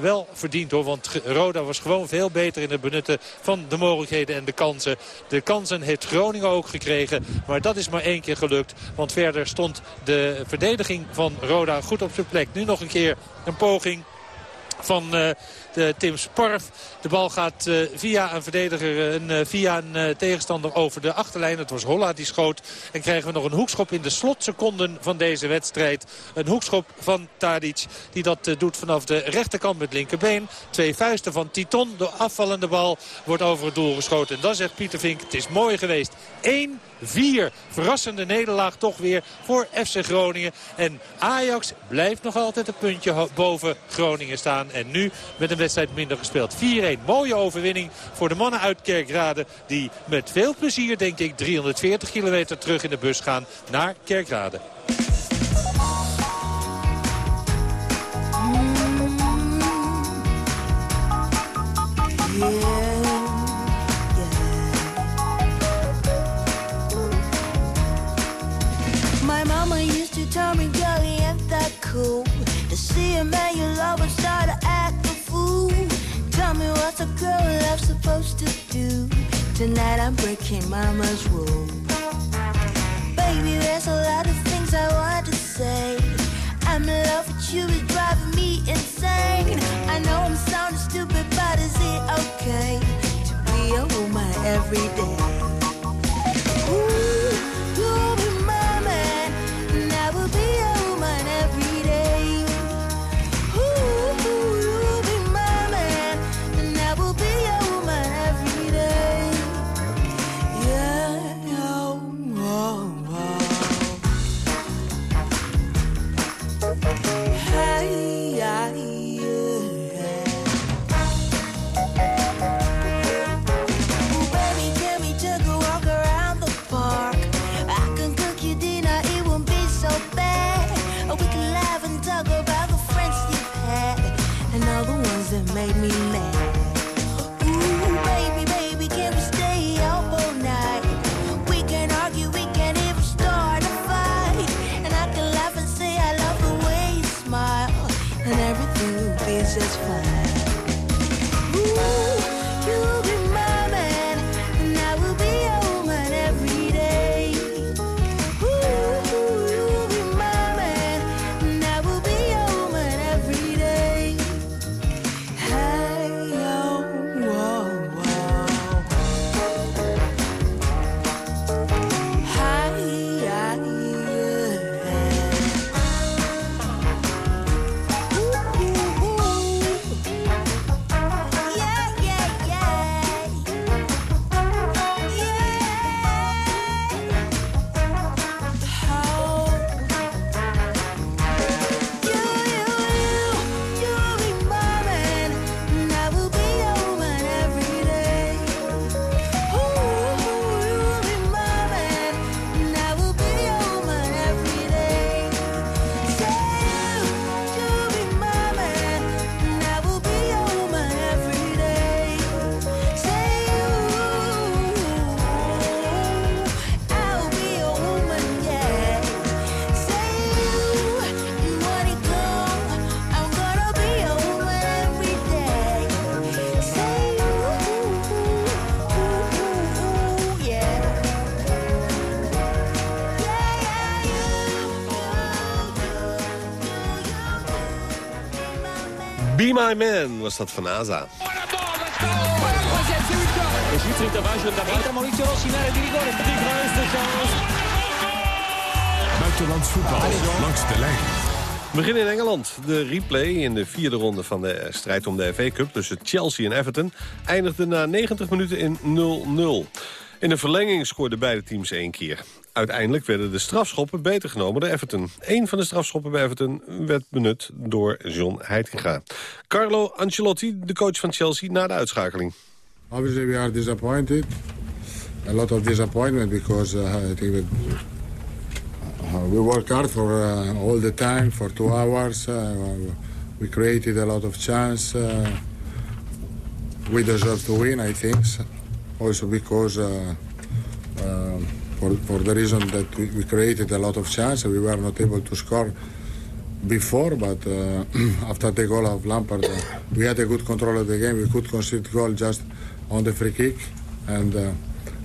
wel verdiend hoor, want Roda was gewoon veel beter in het benutten van de mogelijkheden en de kansen. De kansen heeft Groningen ook gekregen, maar dat is maar één keer gelukt. Want verder stond de verdediging van Roda goed op zijn plek. Nu nog een keer een poging van uh, de Tim Sparf. De bal gaat uh, via een verdediger, een, uh, via een tegenstander over de achterlijn. Het was Holla die schoot. En krijgen we nog een hoekschop in de slotseconden van deze wedstrijd. Een hoekschop van Tadic. Die dat doet vanaf de rechterkant met linkerbeen. Twee vuisten van Titon. De afvallende bal wordt over het doel geschoten. En dan zegt Pieter Vink, het is mooi geweest. 1 4. Verrassende nederlaag toch weer voor FC Groningen. En Ajax blijft nog altijd een puntje boven Groningen staan. En nu met een wedstrijd minder gespeeld. 4-1. Mooie overwinning voor de mannen uit Kerkrade. Die met veel plezier, denk ik, 340 kilometer terug in de bus gaan naar Kerkrade. tell me, girl, ain't that cool? To see man love and start to act. Tell me what's a girl love supposed to do? Tonight I'm breaking mama's rule. Baby, there's a lot of things I want to say. I'm in love with you, it's driving me insane. I know I'm sounding stupid, but is it okay to be a woman every day? Man was dat van ASA. Buitenlands voetbal langs de lijn. We beginnen in Engeland. De replay in de vierde ronde van de strijd om de FA Cup... tussen Chelsea en Everton eindigde na 90 minuten in 0-0. In de verlenging scoorden beide teams één keer. Uiteindelijk werden de strafschoppen beter genomen door Everton. Eén van de strafschoppen bij Everton werd benut door John Heitinga. Carlo Ancelotti, de coach van Chelsea, na de uitschakeling. Obviously we are disappointed. A lot of disappointment because uh, I think that uh, we work hard for uh, all the time, for two hours. Uh, we created a lot of chance. Uh, we deserve to win, I think. Also because uh, for, for the reason that we, we, created a lot of chances. We were not able to score before, but uh, <clears throat> after the goal of Lampard, uh, we had a good control of the game. We could concede goal just on the free kick, and uh,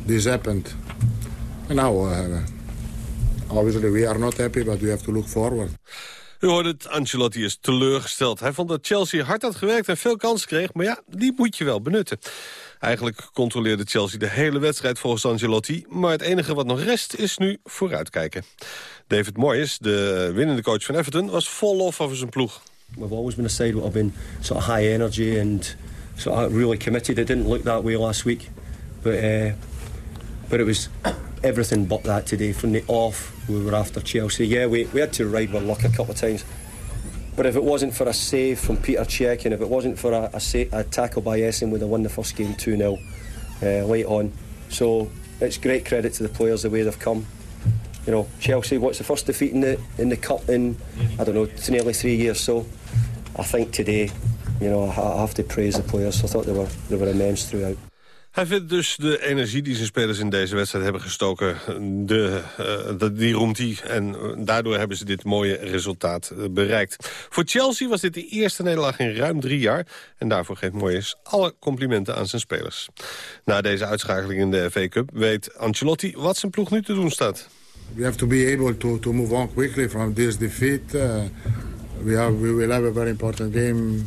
this happened. And now, uh, obviously, we are not happy, but we have to look forward. U hoorde het, Ancelotti is teleurgesteld. Hij vond dat Chelsea hard had gewerkt en veel kansen kreeg... maar ja, die moet je wel benutten. Eigenlijk controleerde Chelsea de hele wedstrijd volgens Angelotti, maar het enige wat nog rest is nu vooruitkijken. David Moyes, de winnende coach van Everton, was vol lof over zijn ploeg. We've always been a side that have been sort of high energy and sort of really committed. It didn't look that way last week, but uh, but it was everything but that today. From the off, we were after Chelsea. Yeah, we, we had to ride with luck a couple of times. But if it wasn't for a save from Peter Cech and if it wasn't for a, a, a tackle by Essen, we'd have won the first game 2-0 uh, late on. So it's great credit to the players the way they've come. You know, Chelsea, what's the first defeat in the in the cup in I don't know, it's nearly three years. So I think today, you know, I have to praise the players. I thought they were they were immense throughout. Hij vindt dus de energie die zijn spelers in deze wedstrijd hebben gestoken, de, uh, die roemt hij. En daardoor hebben ze dit mooie resultaat uh, bereikt. Voor Chelsea was dit de eerste nederlaag in ruim drie jaar. En daarvoor geeft Moyes alle complimenten aan zijn spelers. Na deze uitschakeling in de FA Cup weet Ancelotti wat zijn ploeg nu te doen staat. we have to be able to, to move on quickly from this defeat. Uh, we have we will have a very important game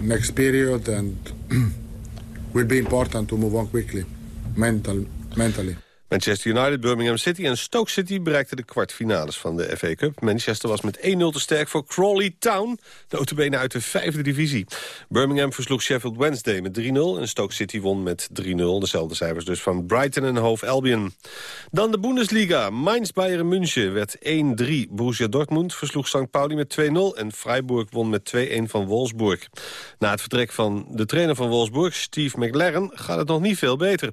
next period, and <clears throat> will be important to move on quickly, mental, mentally. Manchester United, Birmingham City en Stoke City bereikten de kwartfinales van de FA Cup. Manchester was met 1-0 te sterk voor Crawley Town, notabene uit de vijfde divisie. Birmingham versloeg Sheffield Wednesday met 3-0 en Stoke City won met 3-0. Dezelfde cijfers dus van Brighton en Hove Albion. Dan de Bundesliga. Mainz Bayern München werd 1-3. Borussia Dortmund versloeg St. Pauli met 2-0 en Freiburg won met 2-1 van Wolfsburg. Na het vertrek van de trainer van Wolfsburg, Steve McLaren, gaat het nog niet veel beter.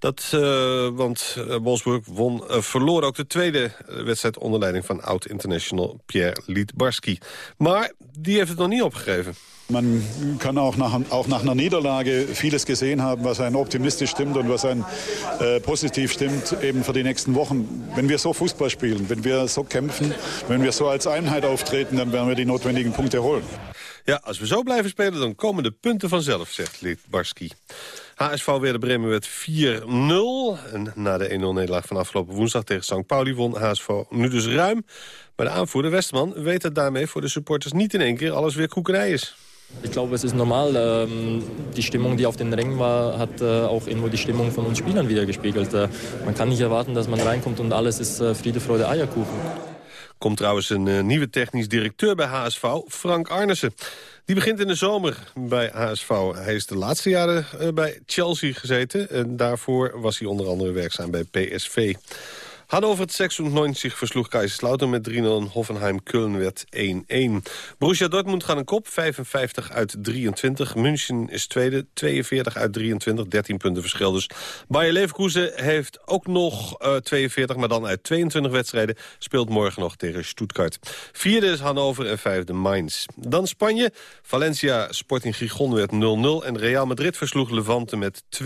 Dat, uh, want uh, Wolfsburg won, uh, verloor ook de tweede wedstrijd onder leiding van oud-international Pierre Lietbarski. Maar die heeft het nog niet opgegeven. Man kann auch nach, auch nach einer Niederlage vieles gesehen haben, was einen optimistisch stimmt und was einen äh, positiv stimmt, eben für die nächsten Wochen. Wenn wir so Fußball spielen, wenn wir so kämpfen, wenn wir so als Einheit auftreten, dann werden wir die notwendigen Punkte holen. Ja, als we zo blijven spelen, dan komen de punten vanzelf, zegt Lietbarski. HSV Werder Bremen werd 4-0. En na de 1-0-nederlaag van afgelopen woensdag tegen St. Pauli won HSV nu dus ruim. Maar de aanvoerder Westerman weet dat daarmee voor de supporters niet in één keer alles weer koekerij is. Ich glaube, es ist normal. Ähm, die Stimmung, die auf den Rängen war, hat äh, auch irgendwo die Stimmung von uns Spielern wieder gespiegelt. Äh, man kann nicht erwarten, dass man reinkommt und alles ist äh, Friede, Freude, Eierkuchen. Komt trouwens een nieuwe technisch directeur bij HSV, Frank Arnissen. Die begint in de zomer bij HSV. Hij is de laatste jaren uh, bij Chelsea gezeten. En daarvoor was hij onder andere werkzaam bij PSV. Hannover 96 versloeg Kaiserslautern met 3-0 en Hoffenheim-Köln werd 1-1. Borussia Dortmund gaat een kop, 55 uit 23. München is tweede, 42 uit 23, 13 punten verschil dus. Bayer Leverkusen heeft ook nog uh, 42, maar dan uit 22 wedstrijden. Speelt morgen nog tegen Stuttgart. Vierde is Hannover en vijfde Mainz. Dan Spanje. Valencia Sporting Gijon werd 0-0 en Real Madrid versloeg Levante met 2-0.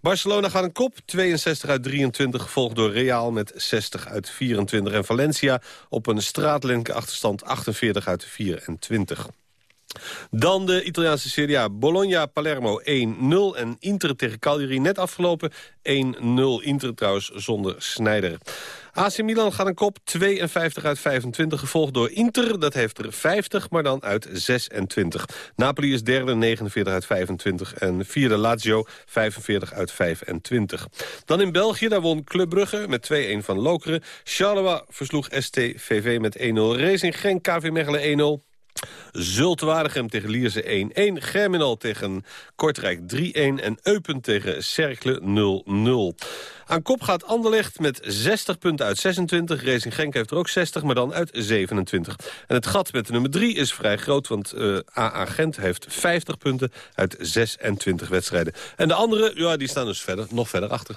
Barcelona gaat een kop, 62 uit 23, gevolgd door Real met 60 uit 24. En Valencia op een straatlinke achterstand 48 uit 24. Dan de Italiaanse Serie A. Bologna-Palermo 1-0 en Inter tegen Cagliari net afgelopen 1-0. Inter trouwens zonder Snijder. AC Milan gaat een kop, 52 uit 25, gevolgd door Inter. Dat heeft er 50, maar dan uit 26. Napoli is derde, 49 uit 25. En vierde Lazio, 45 uit 25. Dan in België, daar won Club Brugge met 2-1 van Lokeren. Charleroi versloeg STVV met 1-0. Racing Genk, KV Mechelen 1-0. Zultwaardigem tegen Lierse 1-1. Germinal tegen Kortrijk 3-1. En Eupen tegen Cercle 0-0. Aan kop gaat Anderlecht met 60 punten uit 26. Racing Genk heeft er ook 60, maar dan uit 27. En het gat met de nummer 3 is vrij groot, want uh, AA Gent heeft 50 punten uit 26 wedstrijden. En de andere, ja, die staan dus verder, nog verder achter.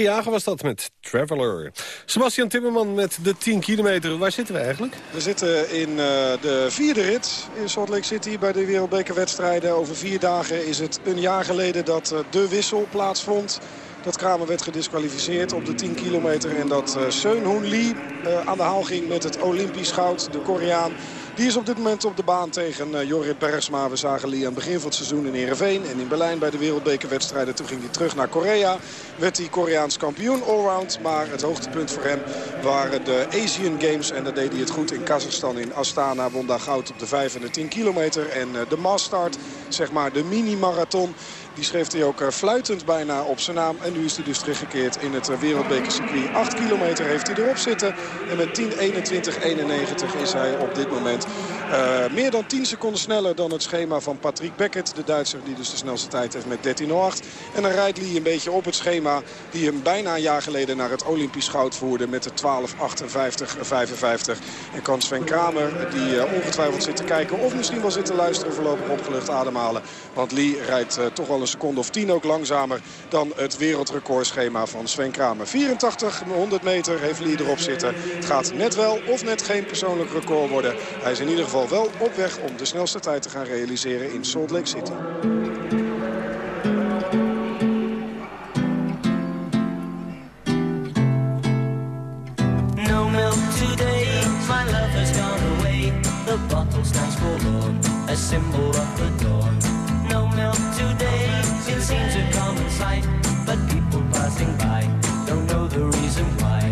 Marieke Jager was dat met Traveler. Sebastian Timmerman met de 10 kilometer. Waar zitten we eigenlijk? We zitten in uh, de vierde rit in Salt Lake City bij de wereldbekerwedstrijden. Over vier dagen is het een jaar geleden dat uh, de wissel plaatsvond. Dat Kramer werd gedisqualificeerd op de 10 kilometer. En dat uh, Seun Hoon Lee aan de haal ging met het Olympisch goud. De Koreaan die is op dit moment op de baan tegen uh, Jorrit Bergsma. We zagen Lee aan het begin van het seizoen in Ereveen en in Berlijn bij de wereldbekerwedstrijden. Toen ging hij terug naar Korea. Werd hij Koreaans kampioen allround. Maar het hoogtepunt voor hem waren de Asian Games. En daar deed hij het goed in Kazachstan. In Astana won goud op de 5 en de 10 kilometer. En uh, de massstart, zeg maar de mini-marathon. Die schreef hij ook fluitend bijna op zijn naam. En nu is hij dus teruggekeerd in het wereldbekercircuit. 8 kilometer heeft hij erop zitten. En met 10, 21, 91 is hij op dit moment uh, meer dan 10 seconden sneller dan het schema van Patrick Beckett. De Duitser die dus de snelste tijd heeft met 13.08. En dan rijdt Lee een beetje op het schema die hem bijna een jaar geleden naar het Olympisch goud voerde. Met de 12.58, 55. En kan Sven Kramer, die uh, ongetwijfeld zit te kijken of misschien wel zit te luisteren voorlopig opgelucht ademhalen. Want Lee rijdt uh, toch wel een seconde of 10 ook langzamer dan het wereldrecordschema van Sven Kramer. 84, 100 meter heeft Lee erop zitten. Het gaat net wel of net geen persoonlijk record worden. Hij is in ieder geval wel op weg om de snelste tijd te gaan realiseren in Salt Lake City. No milk today, my love has gone away. The bottle stands forlorn, a symbol of the dawn. No milk today, it seems a common sight. But people passing by don't know the reason why.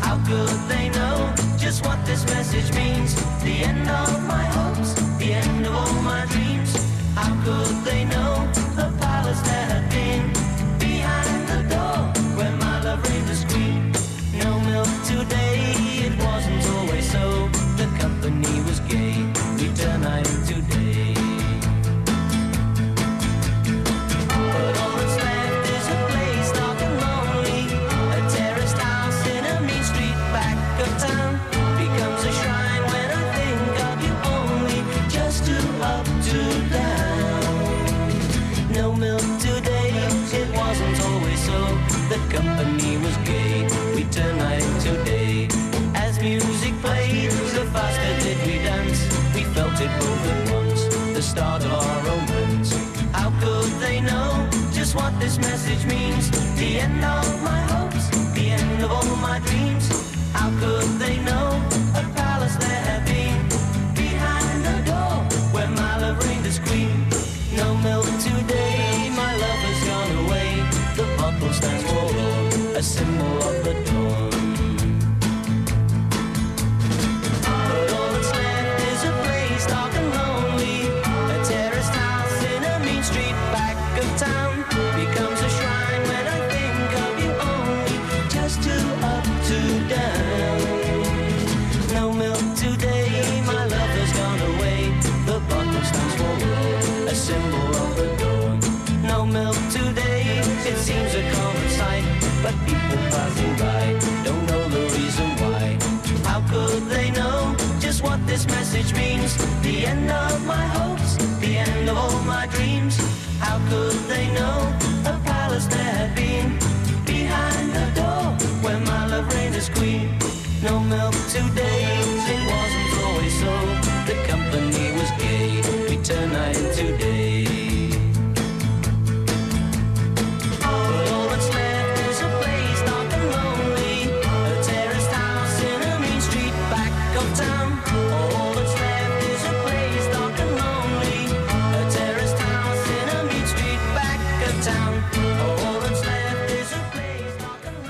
How could they know just what this message means? How could they know the palace that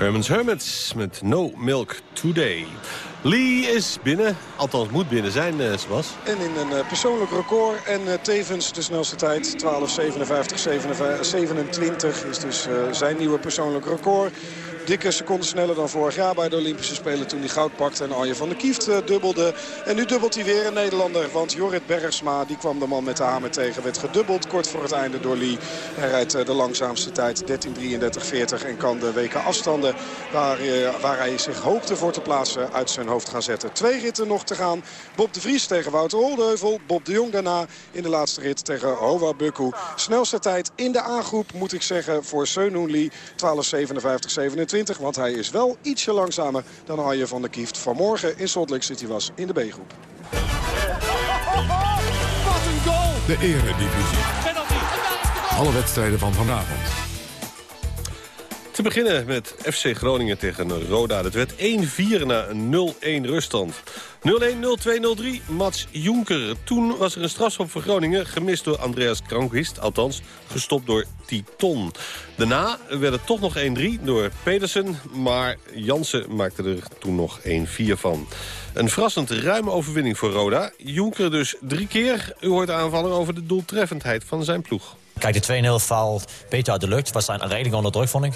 Herman's Hermits met No Milk Today. Lee is binnen, althans moet binnen zijn, uh, Sebas. En in een uh, persoonlijk record en uh, tevens de snelste tijd. 12.57, 27 is dus zijn nieuwe persoonlijk record. Dikke seconde sneller dan vorig jaar bij de Olympische Spelen toen hij goud pakte. En Arjen van der Kieft uh, dubbelde. En nu dubbelt hij weer een Nederlander. Want Jorrit Bergsma, die kwam de man met de hamer tegen. Werd gedubbeld kort voor het einde door Lee. Hij rijdt uh, de langzaamste tijd 13.33.40. En kan de weken afstanden waar, uh, waar hij zich hoopte voor te plaatsen uit zijn hoofd gaan zetten. Twee ritten nog te gaan. Bob de Vries tegen Wouter Oldeuvel. Bob de Jong daarna in de laatste rit tegen Hova Bukku. Snelste tijd in de A-groep moet ik zeggen voor Seunun Lee. 12.57.27. Want hij is wel ietsje langzamer dan Arjen van der Kieft vanmorgen in Salt Lake City was in de B-groep. Wat een goal! De eredivisie. Alle wedstrijden van vanavond. Te beginnen met FC Groningen tegen Roda. Het werd 1-4 na een 0-1 ruststand. 0-1, 0-2, 0-3, Mats Jonker. Toen was er een strafschop voor Groningen, gemist door Andreas Krankist. Althans, gestopt door Titon. Daarna werd het toch nog 1-3 door Pedersen. Maar Jansen maakte er toen nog 1-4 van. Een verrassend ruime overwinning voor Roda. Jonker dus drie keer. U hoort de aanvaller over de doeltreffendheid van zijn ploeg. Kijk, de 2-0 valt beter uit de lucht. Was zijn redelijk onder druk, vond ik.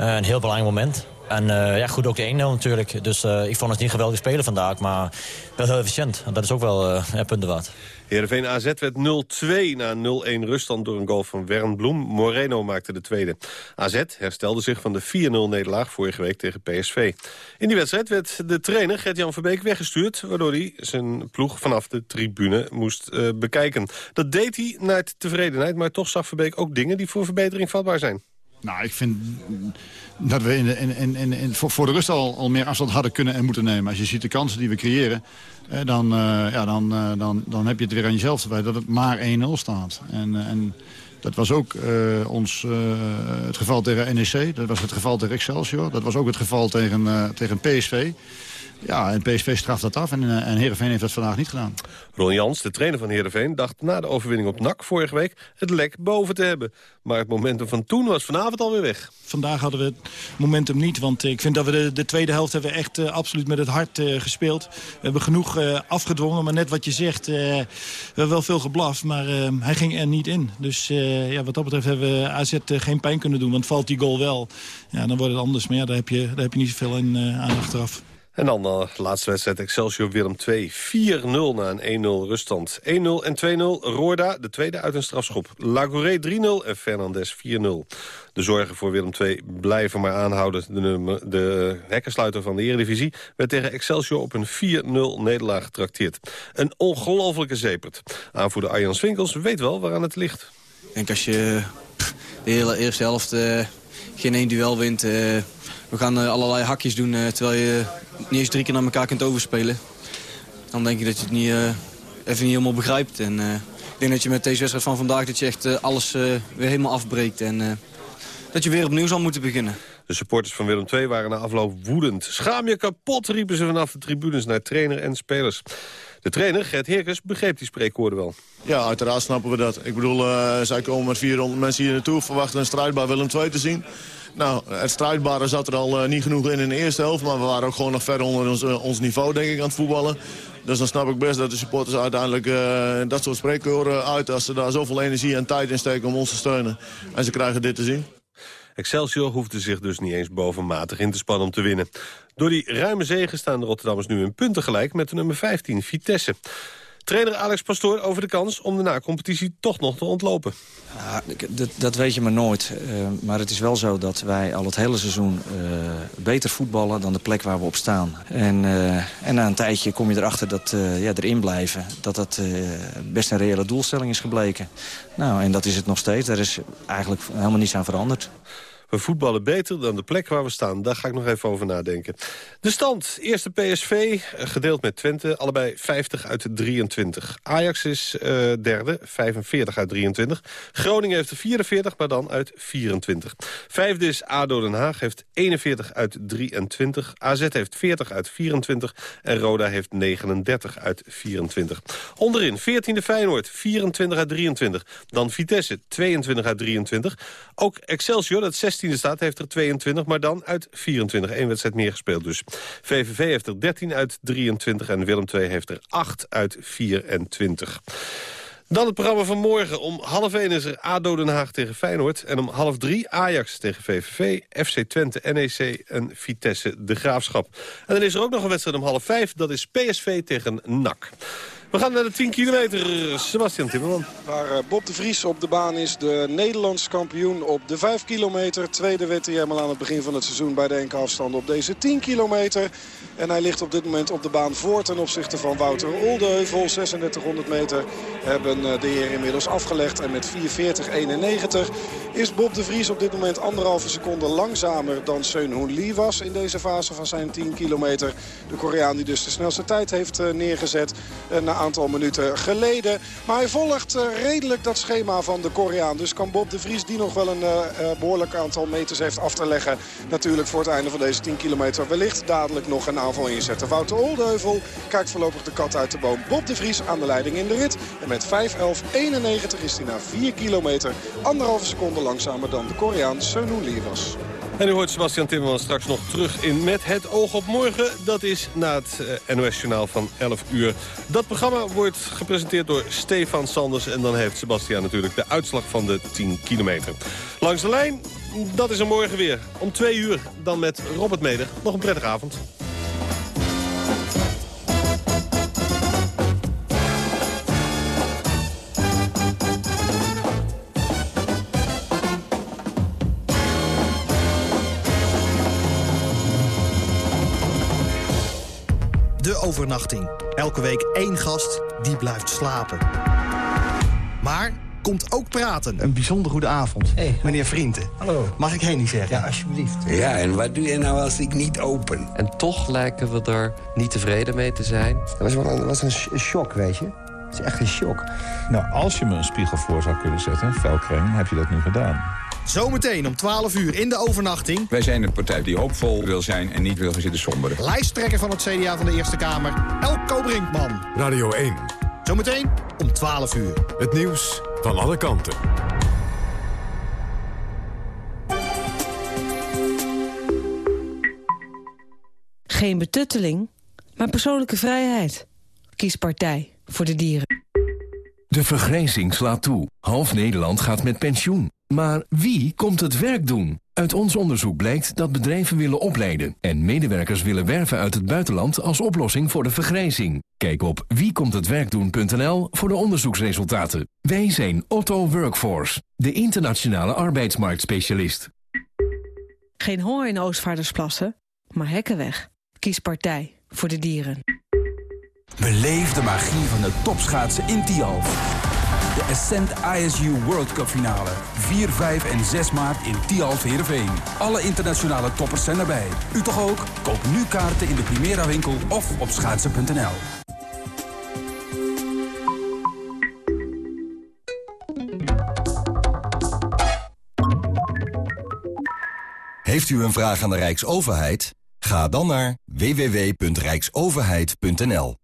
Uh, een heel belangrijk moment. En uh, ja, goed, ook de 1-0 natuurlijk. Dus uh, ik vond het niet geweldig spelen vandaag, maar wel heel efficiënt. Dat is ook wel uh, punten waard. Heerenveen AZ werd 0-2 na 0-1 ruststand door een goal van Wernbloem. Moreno maakte de tweede. AZ herstelde zich van de 4-0-nederlaag vorige week tegen PSV. In die wedstrijd werd de trainer Gert-Jan Verbeek weggestuurd... waardoor hij zijn ploeg vanaf de tribune moest bekijken. Dat deed hij naar tevredenheid, maar toch zag Verbeek ook dingen... die voor verbetering vatbaar zijn. Nou, ik vind dat we in in, in, in, voor, de rust al, al meer afstand hadden kunnen en moeten nemen. Als je ziet de kansen die we creëren, eh, dan, uh, ja, dan, uh, dan, dan heb je het weer aan jezelf erbij dat het maar 1-0 staat. En, en dat was ook ons, het geval tegen NEC, dat was het geval tegen Excelsior. Dat was ook het geval tegen, tegen PSV. Ja, en PSV straft dat af en, uh, en Heerenveen heeft dat vandaag niet gedaan. Ron Jans, de trainer van Heerenveen, dacht na de overwinning op NAC vorige week het lek boven te hebben. Maar het momentum van toen was vanavond alweer weg. Vandaag hadden we het momentum niet, want ik vind dat we de, de tweede helft hebben echt uh, absoluut met het hart uh, gespeeld. We hebben genoeg afgedwongen, maar net wat je zegt, we hebben wel veel geblaft, maar hij ging er niet in. Dus ja, wat dat betreft hebben we AZ geen pijn kunnen doen, want valt die goal wel, ja, dan wordt het anders. Maar ja, daar heb je, daar heb je niet zoveel in, aan achteraf. En dan de uh, laatste wedstrijd Excelsior Willem 2. 4-0 na een 1-0 ruststand. 1-0 en 2-0 Roorda, de tweede uit een strafschop. Lagouré 3-0 en Fernandes 4-0. De zorgen voor Willem 2 blijven maar aanhouden. De, nummer, de hekkersluiter van de Eredivisie werd tegen Excelsior op een 4-0 nederlaag getrakteerd. Een ongelofelijke zepert. Aanvoerder Arjan Swinkels weet wel waaraan het ligt. Ik denk als je de hele eerste helft uh, geen één duel wint... we gaan uh, allerlei hakjes doen uh, terwijl je niet eens drie keer naar elkaar kunt overspelen. Dan denk ik dat je het niet, uh, even niet helemaal begrijpt. En, ik denk dat je met deze wedstrijd van vandaag dat je echt alles weer helemaal afbreekt. En dat je weer opnieuw zal moeten beginnen. De supporters van Willem II waren na afloop woedend. Schaam je kapot, riepen ze vanaf de tribunes naar trainer en spelers. De trainer, Gert Heerkens, begreep die spreekwoorden wel. Ja, uiteraard snappen we dat. Ik bedoel, uh, zij komen met 400 mensen hier naartoe... verwachten een strijdbaar Willem II te zien. Nou, het strijdbare zat er al uh, niet genoeg in in de eerste helft... maar we waren ook gewoon nog ver onder ons, uh, ons niveau, denk ik, aan het voetballen. Dus dan snap ik best dat de supporters uiteindelijk uh, dat soort spreekwoorden uit... als ze daar zoveel energie en tijd in steken om ons te steunen. En ze krijgen dit te zien. Excelsior hoefde zich dus niet eens bovenmatig in te spannen om te winnen. Door die ruime zegen staan de Rotterdammers nu in punten gelijk met de nummer 15, Vitesse. Trainer Alex Pastoor over de kans om de na-competitie toch nog te ontlopen. Ja, dat, weet je maar nooit. Uh, maar het is wel zo dat wij al het hele seizoen uh, beter voetballen dan de plek waar we op staan. En, uh, en na een tijdje kom je erachter dat ja, erin blijven. Dat dat best een reële doelstelling is gebleken. Nou, en dat is het nog steeds. Daar is eigenlijk helemaal niets aan veranderd. We voetballen beter dan de plek waar we staan. Daar ga ik nog even over nadenken. De stand. Eerste PSV, gedeeld met Twente. Allebei 50 uit 23. Ajax is uh, derde, 45 uit 23. Groningen heeft er 44, maar dan uit 24. Vijfde is ADO Den Haag, heeft 41 uit 23. AZ heeft 40 uit 24. En Roda heeft 39 uit 24. Onderin 14e Feyenoord, 24 uit 23. Dan Vitesse, 22 uit 23. Ook Excelsior, dat 16 16e staat, heeft er 22, maar dan uit 24. Eén wedstrijd meer gespeeld dus. VVV heeft er 13 uit 23 en Willem II heeft er 8 uit 24. Dan het programma van morgen. Om half 1 is er ADO Den Haag tegen Feyenoord. En om half 3 Ajax tegen VVV, FC Twente, NEC en Vitesse de Graafschap. En dan is er ook nog een wedstrijd om half 5. Dat is PSV tegen NAC. We gaan naar de 10 kilometer. Sebastian Timmerman. Waar eh, Bob de Vries op de baan is. De Nederlands kampioen op de 5 kilometer. Tweede werd hij helemaal aan het begin van het seizoen bij de enkele afstanden op deze 10 kilometer. En hij ligt op dit moment op de baan voor ten opzichte van Wouter Oldeheuvel. 3600 meter hebben eh, de heren inmiddels afgelegd. En met 4.40.91 is Bob de Vries op dit moment anderhalve seconde langzamer dan Seun Hoon Lee was in deze fase van zijn 10 kilometer. De Koreaan die dus de snelste tijd heeft eh, neergezet een aantal minuten geleden. Maar hij volgt eh, redelijk dat schema van de Koreaan. Dus kan Bob de Vries, die nog wel een behoorlijk aantal meters heeft af te leggen... natuurlijk voor het einde van deze 10 kilometer wellicht dadelijk nog een aanval inzetten. Wouter Oldeheuvel kijkt voorlopig de kat uit de boom. Bob de Vries aan de leiding in de rit. En met 5.11.91 is hij na 4 kilometer anderhalve seconde langzamer dan de Koreaan Seunhoon Lee was. En u hoort Sebastian Timmerman straks nog terug in Met het oog op morgen. Dat is na het eh, NOS-journaal van 11 uur. Dat programma wordt gepresenteerd door Stefan Sanders. En dan heeft Sebastian natuurlijk de uitslag van de 10 kilometer. Langs de lijn, dat is er morgen weer. Om 2 uur dan met Robert Meder. Nog een prettige avond. Overnachting. Elke week één gast die blijft slapen. Maar komt ook praten. Een bijzonder goede avond. Meneer Vrienden. Hallo. Mag ik Henny zeggen? Ja, alsjeblieft. Ja, en wat doe je nou als ik niet open? En toch lijken we er niet tevreden mee te zijn. Dat was wel een, dat was een sh- shock, weet je. Het is echt een shock. Nou, als je me een spiegel voor zou kunnen zetten, een velkring, heb je dat nu gedaan. Zometeen om 12 uur in de overnachting. Wij zijn een partij die hoopvol wil zijn en niet wil gaan zitten somberen. Lijsttrekker van het CDA van de Eerste Kamer, Elko Brinkman. Radio 1. Zometeen om 12 uur. Het nieuws van alle kanten. Geen betutteling, maar persoonlijke vrijheid. Kies partij voor de dieren. De vergrijzing slaat toe. Half Nederland gaat met pensioen. Maar wie komt het werk doen? Uit ons onderzoek blijkt dat bedrijven willen opleiden... en medewerkers willen werven uit het buitenland als oplossing voor de vergrijzing. Kijk op wiekomthetwerkdoen.nl voor de onderzoeksresultaten. Wij zijn Otto Workforce, de internationale arbeidsmarktspecialist. Geen honger in Oostvaardersplassen, maar hekken weg. Kies partij voor de dieren. Beleef de magie van de topschaatsen in Tialf. De Ascent ISU World Cup finale. 4, 5 en 6 maart in Tialf Heerenveen. Alle internationale toppers zijn erbij. U toch ook? Koop nu kaarten in de Primera winkel of op schaatsen.nl. Heeft u een vraag aan de Rijksoverheid? Ga dan naar www.rijksoverheid.nl.